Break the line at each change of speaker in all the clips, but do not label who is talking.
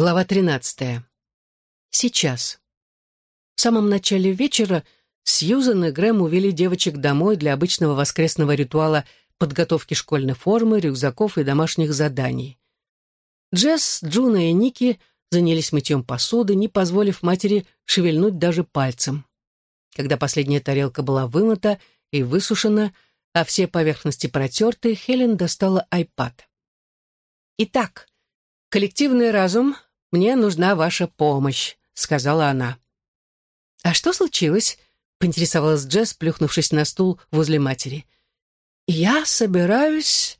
Глава 13. Сейчас. В самом начале вечера Сьюзан и Грэм увели девочек домой для обычного воскресного ритуала подготовки школьной формы, рюкзаков и домашних заданий. Джесс, Джуна и Ники занялись мытьем посуды, не позволив матери шевельнуть даже пальцем. Когда последняя тарелка была вымыта и высушена, а все поверхности протерты, Хелен достала айпад. «Итак, коллективный разум «Мне нужна ваша помощь», — сказала она. «А что случилось?» — поинтересовалась Джесс, плюхнувшись на стул возле матери. «Я собираюсь...»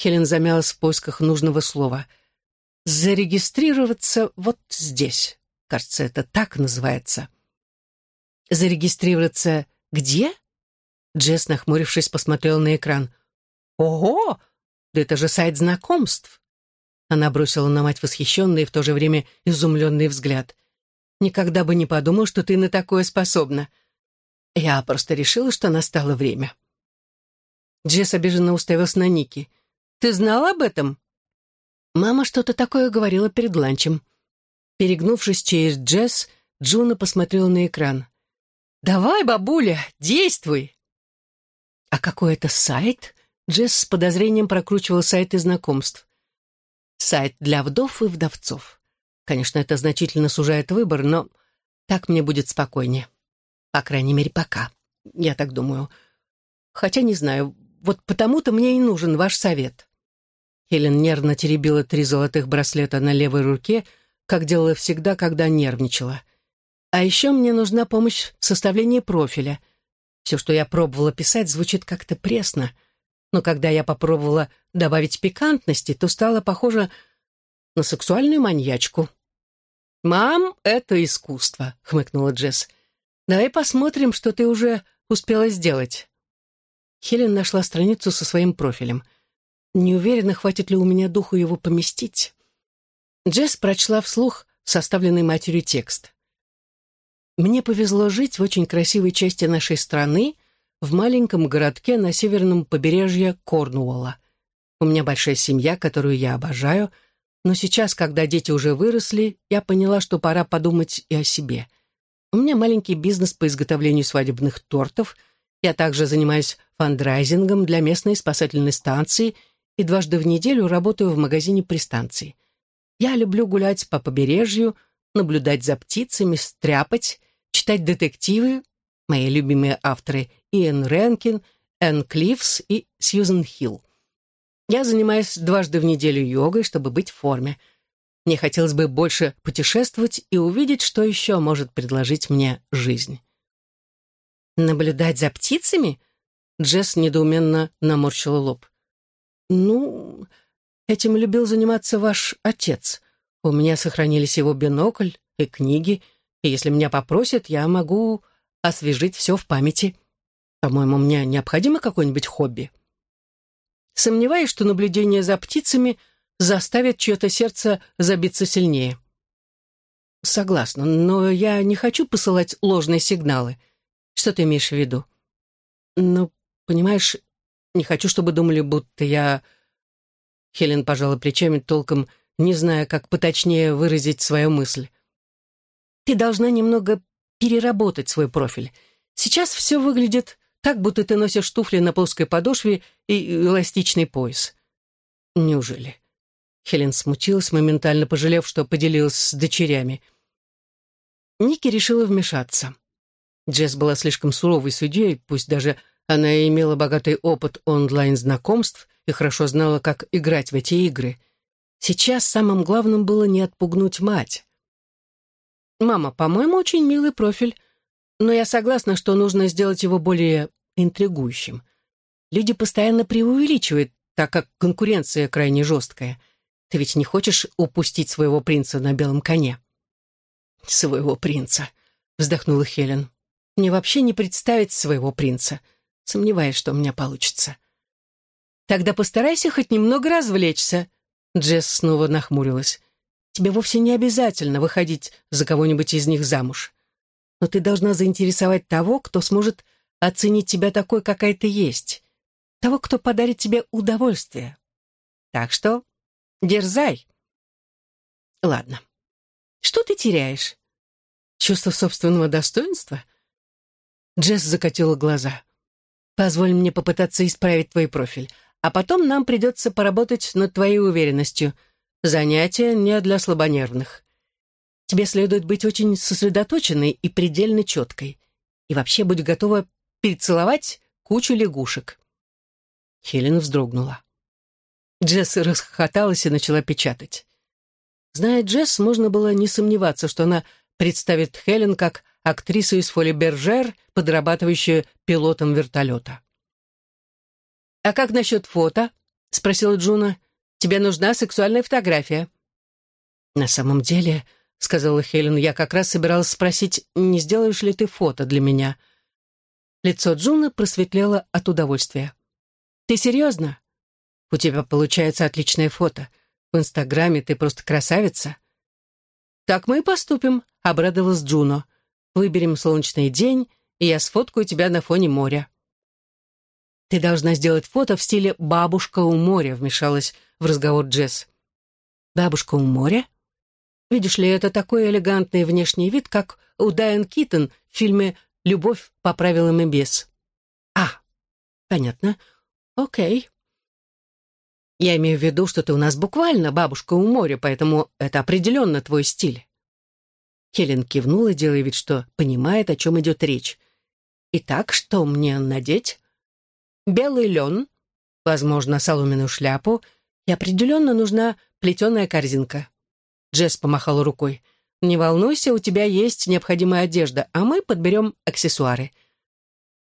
Хелен замялась в поисках нужного слова. «Зарегистрироваться вот здесь. Кажется, это так называется». «Зарегистрироваться где?» Джесс, нахмурившись, посмотрела на экран. «Ого! Да это же сайт знакомств!» Она бросила на мать восхищенный и в то же время изумленный взгляд. «Никогда бы не подумала, что ты на такое способна. Я просто решила, что настало время». Джесс обиженно уставилась на Ники. «Ты знала об этом?» Мама что-то такое говорила перед ланчем. Перегнувшись через Джесс, Джуна посмотрела на экран. «Давай, бабуля, действуй!» «А какой это сайт?» Джесс с подозрением прокручивал сайты знакомств. Сайт для вдов и вдовцов. Конечно, это значительно сужает выбор, но так мне будет спокойнее. По крайней мере, пока. Я так думаю. Хотя не знаю, вот потому-то мне и нужен ваш совет. Хелен нервно теребила три золотых браслета на левой руке, как делала всегда, когда нервничала. А еще мне нужна помощь в составлении профиля. Все, что я пробовала писать, звучит как-то пресно — но когда я попробовала добавить пикантности, то стало похоже на сексуальную маньячку. «Мам, это искусство», — хмыкнула Джесс. «Давай посмотрим, что ты уже успела сделать». Хелен нашла страницу со своим профилем. Не уверена, хватит ли у меня духу его поместить. Джесс прочла вслух составленный матерью текст. «Мне повезло жить в очень красивой части нашей страны», в маленьком городке на северном побережье Корнуолла. У меня большая семья, которую я обожаю, но сейчас, когда дети уже выросли, я поняла, что пора подумать и о себе. У меня маленький бизнес по изготовлению свадебных тортов, я также занимаюсь фандрайзингом для местной спасательной станции и дважды в неделю работаю в магазине при станции. Я люблю гулять по побережью, наблюдать за птицами, стряпать, читать детективы, мои любимые авторы Иэн Ренкин, Энн Клиффс и Сьюзен Хилл. Я занимаюсь дважды в неделю йогой, чтобы быть в форме. Мне хотелось бы больше путешествовать и увидеть, что еще может предложить мне жизнь. «Наблюдать за птицами?» Джесс недоуменно наморщила лоб. «Ну, этим любил заниматься ваш отец. У меня сохранились его бинокль и книги, и если меня попросят, я могу освежить все в памяти. По-моему, мне необходимо какое-нибудь хобби. Сомневаюсь, что наблюдение за птицами заставит чье-то сердце забиться сильнее. Согласна, но я не хочу посылать ложные сигналы. Что ты имеешь в виду? Ну, понимаешь, не хочу, чтобы думали, будто я... Хелен пожала плечами, толком не зная, как поточнее выразить свою мысль. Ты должна немного переработать свой профиль. Сейчас все выглядит так, будто ты носишь туфли на плоской подошве и эластичный пояс. Неужели? Хелен смутилась, моментально пожалев, что поделилась с дочерями. Ники решила вмешаться. Джесс была слишком суровой судьей, пусть даже она имела богатый опыт онлайн-знакомств и хорошо знала, как играть в эти игры. Сейчас самым главным было не отпугнуть мать. «Мама, по-моему, очень милый профиль, но я согласна, что нужно сделать его более интригующим. Люди постоянно преувеличивают, так как конкуренция крайне жесткая. Ты ведь не хочешь упустить своего принца на белом коне?» «Своего принца», — вздохнула Хелен. «Мне вообще не представить своего принца. Сомневаюсь, что у меня получится». «Тогда постарайся хоть немного развлечься», — Джесс снова нахмурилась. Тебе вовсе не обязательно выходить за кого-нибудь из них замуж. Но ты должна заинтересовать того, кто сможет оценить тебя такой, какая ты есть. Того, кто подарит тебе удовольствие. Так что дерзай. Ладно. Что ты теряешь? Чувство собственного достоинства? Джесс закатила глаза. Позволь мне попытаться исправить твой профиль, а потом нам придется поработать над твоей уверенностью. Занятие не для слабонервных. Тебе следует быть очень сосредоточенной и предельно четкой. И вообще будь готова перецеловать кучу лягушек. Хелен вздрогнула. Джесс расхохоталась и начала печатать. Зная Джесс, можно было не сомневаться, что она представит Хелен как актрису из Фоли Бержер, подрабатывающую пилотом вертолета. «А как насчет фото?» — спросила Джуна. «Тебе нужна сексуальная фотография». «На самом деле», — сказала Хелен, — «я как раз собиралась спросить, не сделаешь ли ты фото для меня?» Лицо Джуна просветлело от удовольствия. «Ты серьезно? У тебя получается отличное фото. В Инстаграме ты просто красавица». «Так мы и поступим», — обрадовалась Джуна. «Выберем солнечный день, и я сфоткаю тебя на фоне моря». «Ты должна сделать фото в стиле «бабушка у моря», — вмешалась в разговор Джесс. «Бабушка у моря?» Видишь ли, это такой элегантный внешний вид, как у Дайан Китон в фильме «Любовь по правилам и без». А, понятно. Окей. Я имею в виду, что ты у нас буквально бабушка у моря, поэтому это определенно твой стиль. Хелен кивнула, делая вид, что понимает, о чем идет речь. «Итак, что мне надеть?» «Белый лен, возможно, соломенную шляпу, и определенно нужна плетеная корзинка». Джесс помахала рукой. «Не волнуйся, у тебя есть необходимая одежда, а мы подберем аксессуары».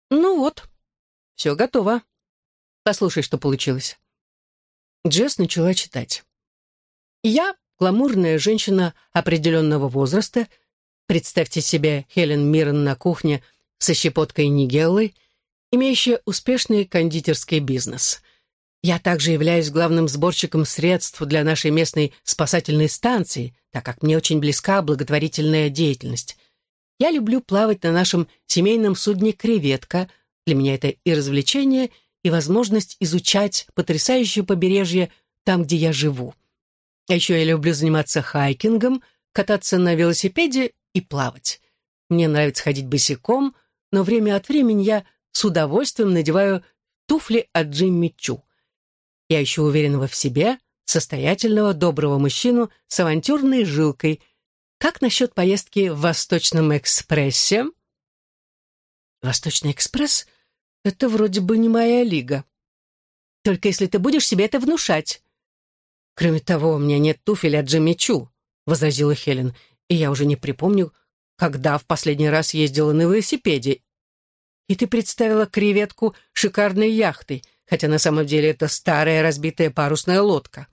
«Ну вот, все готово. Послушай, что получилось». Джесс начала читать. «Я гламурная женщина определенного возраста. Представьте себе Хелен Миррен на кухне со щепоткой Нигеллы, имеющая успешный кондитерский бизнес. Я также являюсь главным сборщиком средств для нашей местной спасательной станции, так как мне очень близка благотворительная деятельность. Я люблю плавать на нашем семейном судне «Креветка». Для меня это и развлечение, и возможность изучать потрясающее побережье там, где я живу. А еще я люблю заниматься хайкингом, кататься на велосипеде и плавать. Мне нравится ходить босиком, но время от времени я с удовольствием надеваю туфли от Джимми Чу. Я ищу уверенного в себе, состоятельного, доброго мужчину с авантюрной жилкой. Как насчет поездки в Восточном экспрессе? Восточный экспресс — это вроде бы не моя лига. Только если ты будешь себе это внушать. Кроме того, у меня нет туфель от Джимми Чу, возразила Хелен, и я уже не припомню, когда в последний раз ездила на велосипеде. И ты представила креветку шикарной яхтой — хотя на самом деле это старая разбитая парусная лодка.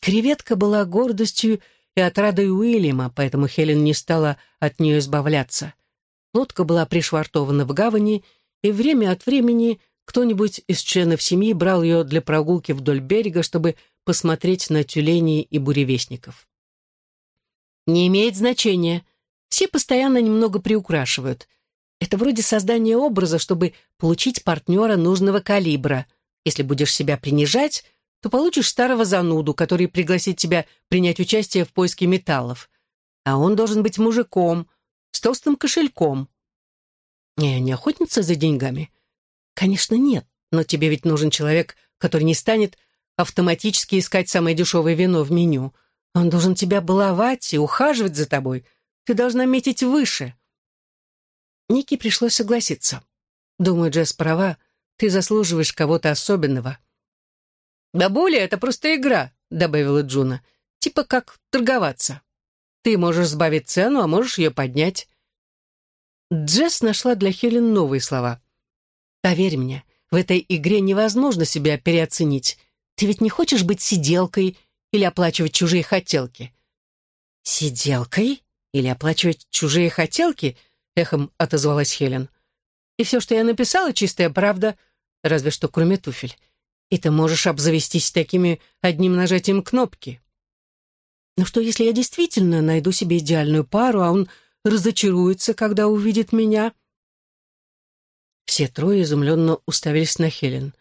Креветка была гордостью и отрадой Уильяма, поэтому Хелен не стала от нее избавляться. Лодка была пришвартована в гавани, и время от времени кто-нибудь из членов семьи брал ее для прогулки вдоль берега, чтобы посмотреть на тюленей и буревестников. Не имеет значения. Все постоянно немного приукрашивают — это вроде создания образа, чтобы получить партнера нужного калибра. Если будешь себя принижать, то получишь старого зануду, который пригласит тебя принять участие в поиске металлов. А он должен быть мужиком, с толстым кошельком. Не, не охотница за деньгами? Конечно, нет, но тебе ведь нужен человек, который не станет автоматически искать самое дешевое вино в меню. Он должен тебя баловать и ухаживать за тобой. Ты должна метить выше. Нике пришлось согласиться. Думаю, Джесс права, ты заслуживаешь кого-то особенного. «Бабуля, это просто игра», — добавила Джуна. «Типа как торговаться. Ты можешь сбавить цену, а можешь ее поднять». Джесс нашла для Хелен новые слова. «Поверь мне, в этой игре невозможно себя переоценить. Ты ведь не хочешь быть сиделкой или оплачивать чужие хотелки?» «Сиделкой? Или оплачивать чужие хотелки?» — эхом отозвалась Хелен. «И все, что я написала, чистая правда, разве что кроме туфель. И ты можешь обзавестись такими одним нажатием кнопки». «Ну что, если я действительно найду себе идеальную пару, а он разочаруется, когда увидит меня?» Все трое изумленно уставились на Хелен.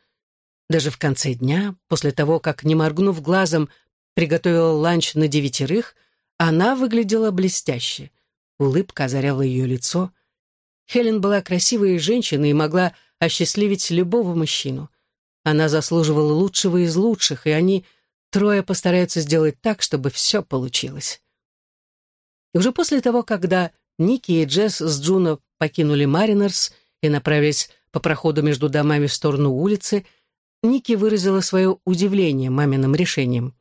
Даже в конце дня, после того, как, не моргнув глазом, приготовила ланч на девятерых, она выглядела блестяще. Улыбка озаряла ее лицо. Хелен была красивой женщиной и могла осчастливить любого мужчину. Она заслуживала лучшего из лучших, и они трое постараются сделать так, чтобы все получилось. И уже после того, когда Ники и Джесс с Джуно покинули Маринерс и направились по проходу между домами в сторону улицы, Ники выразила свое удивление маминым решением.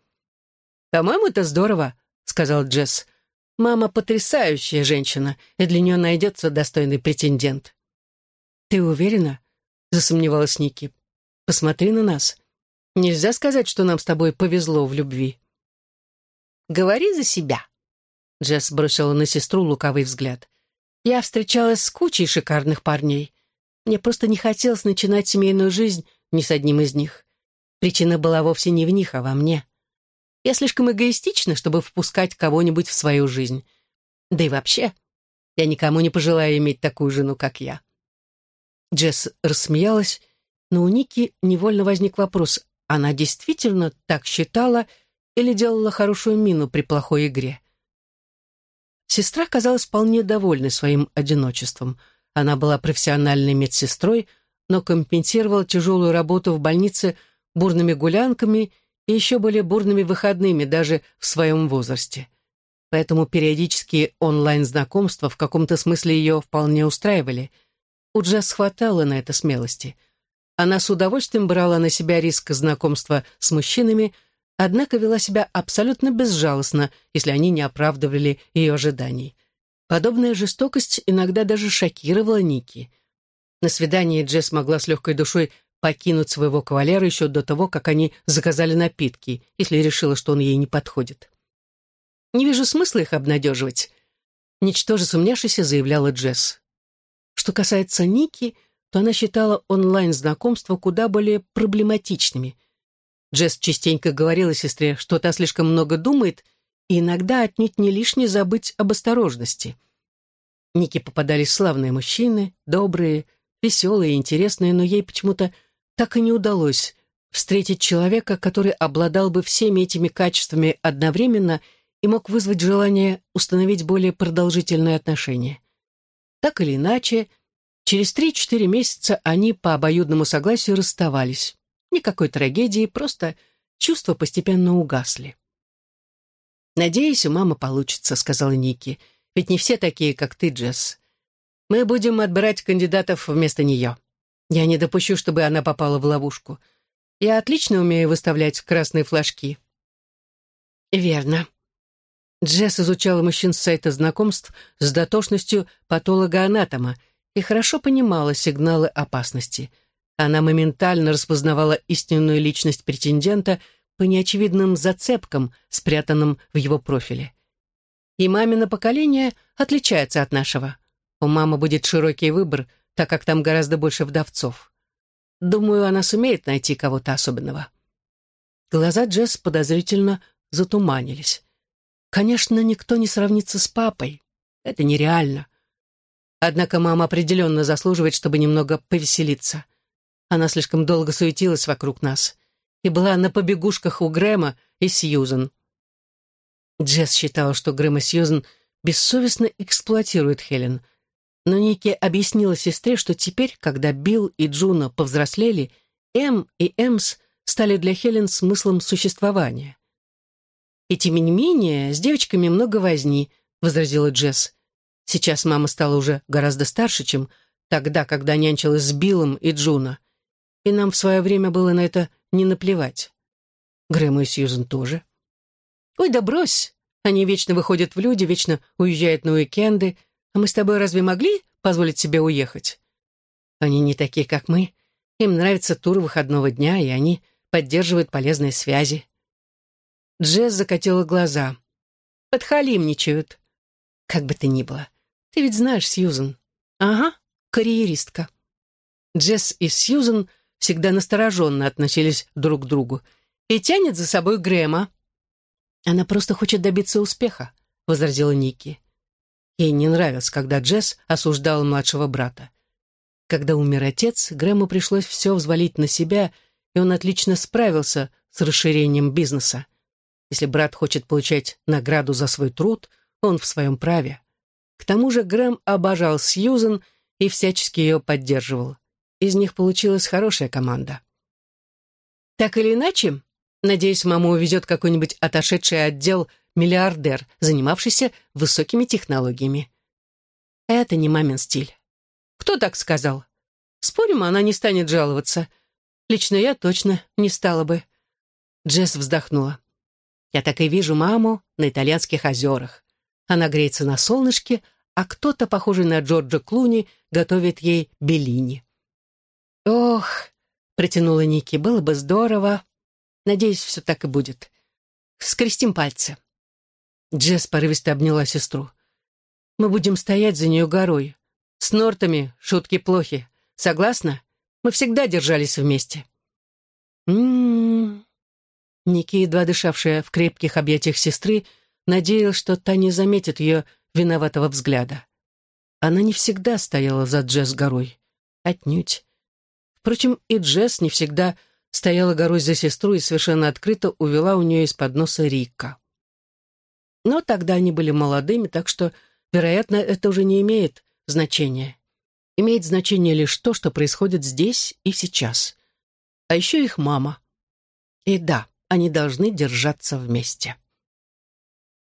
«По-моему, это здорово», — сказал Джесс. «Мама потрясающая женщина, и для нее найдется достойный претендент». «Ты уверена?» — засомневалась Ники. «Посмотри на нас. Нельзя сказать, что нам с тобой повезло в любви».
«Говори за себя», — Джесс бросила на сестру лукавый взгляд. «Я встречалась с кучей шикарных парней. Мне просто не хотелось начинать семейную жизнь ни с одним из них. Причина была вовсе не в них, а во мне. Я слишком эгоистична, чтобы впускать кого-нибудь в свою жизнь. Да и вообще, я никому не пожелаю иметь такую жену, как я».
Джесс рассмеялась, но у Ники невольно возник вопрос, она действительно так считала или делала хорошую мину при плохой игре? Сестра казалась вполне довольной своим одиночеством. Она была профессиональной медсестрой, но компенсировала тяжелую работу в больнице бурными гулянками еще более бурными выходными даже в своем возрасте. Поэтому периодические онлайн-знакомства в каком-то смысле ее вполне устраивали. У Джесс хватало на это смелости — она с удовольствием брала на себя риск знакомства с мужчинами, однако вела себя абсолютно безжалостно, если они не оправдывали ее ожиданий. Подобная жестокость иногда даже шокировала Ники. На свидании Джесс могла с легкой душой покинуть своего кавалера еще до того, как они заказали напитки, если решила, что он ей не подходит. «Не вижу смысла их обнадеживать», — ничтоже сумняшися заявляла Джесс. Что касается Ники — то она считала онлайн-знакомства куда более проблематичными. Джесс частенько говорила сестре, что та слишком много думает, и иногда отнюдь не лишне забыть об осторожности. Нике попадались славные мужчины, добрые, веселые, интересные, но ей почему-то так и не удалось встретить человека, который обладал бы всеми этими качествами одновременно и мог вызвать желание установить более продолжительные отношения. Так или иначе, Через три-четыре месяца они по обоюдному согласию расставались. Никакой трагедии, просто чувства постепенно угасли. «Надеюсь, у мамы получится», — сказала Ники. «Ведь не все такие, как ты, Джесс. Мы будем отбирать кандидатов вместо нее. Я не допущу, чтобы она попала в ловушку. Я отлично умею выставлять красные флажки». «Верно». Джесс изучала мужчин с сайта знакомств с дотошностью патолога-анатома — и хорошо понимала сигналы опасности. Она моментально распознавала истинную личность претендента по неочевидным зацепкам, спрятанным в его профиле. И мамино поколение отличается от нашего. У мамы будет широкий выбор, так как там гораздо больше вдовцов. Думаю, она сумеет найти кого-то особенного. Глаза Джесс подозрительно затуманились. Конечно, никто не сравнится с папой. Это нереально. Однако мама определенно заслуживает, чтобы немного повеселиться. Она слишком долго суетилась вокруг нас и была на побегушках у Грэма и Сьюзен. Джесс считала, что Грэм и Сьюзен бессовестно эксплуатируют Хелен, но Ники объяснила сестре, что теперь, когда Билл и Джуна повзрослели, Эм и Эмс стали для Хелен смыслом существования. «И тем не менее, с девочками много возни», — возразила Джесс. Сейчас мама стала уже гораздо старше, чем тогда, когда нянчилась с Биллом и Джуна. И нам в свое время было на это не наплевать. Грэм и Сьюзен тоже. Ой, да брось. Они вечно выходят в люди, вечно уезжают на уикенды. Мы с тобой разве могли позволить себе уехать? Они не такие, как мы. Им нравится тур выходного дня, и они поддерживают полезные связи. Джесс закатила глаза. Подхалимничают. Как бы то ни было. Ты ведь знаешь Сьюзен. Ага, карьеристка. Джесс и Сьюзен всегда настороженно относились друг к другу и тянет за собой Грэма. Она просто хочет добиться успеха, возразила Ники. Ей не нравилось, когда Джесс осуждал младшего брата. Когда умер отец, Грэму пришлось все взвалить на себя, и он отлично справился с расширением бизнеса. Если брат хочет получать награду за свой труд, он в своем праве. К тому же Грэм обожал Сьюзен и всячески ее поддерживал. Из них получилась хорошая команда. Так или иначе, надеюсь, мама увезет какой-нибудь отошедший отдел миллиардер, занимавшийся высокими технологиями. Это не мамин стиль. Кто так сказал? Спорим, она не станет жаловаться. Лично я точно не стала бы. Джесс вздохнула. Я так и вижу маму на итальянских озерах. Она греется на солнышке, а кто-то, похожий на Джорджа Клуни, готовит ей белини. «Ох», — протянула Ники, — «было бы здорово. Надеюсь, все так и будет. Скрестим пальцы». Джесс порывисто обняла сестру. «Мы будем стоять за нее горой. С Нортами шутки плохи. Согласна? Мы всегда держались вместе». «М-м-м...» Ники, едва дышавшая в крепких объятиях сестры, надеялась, что та не заметит ее виноватого взгляда. Она не всегда стояла за Джесс горой. Отнюдь. Впрочем, и Джесс не всегда стояла горой за сестру и совершенно открыто увела у нее из-под носа Рика. Но тогда они были молодыми, так что, вероятно, это уже не имеет значения. Имеет значение лишь то, что происходит здесь и сейчас. А еще их мама. И да, они должны держаться вместе.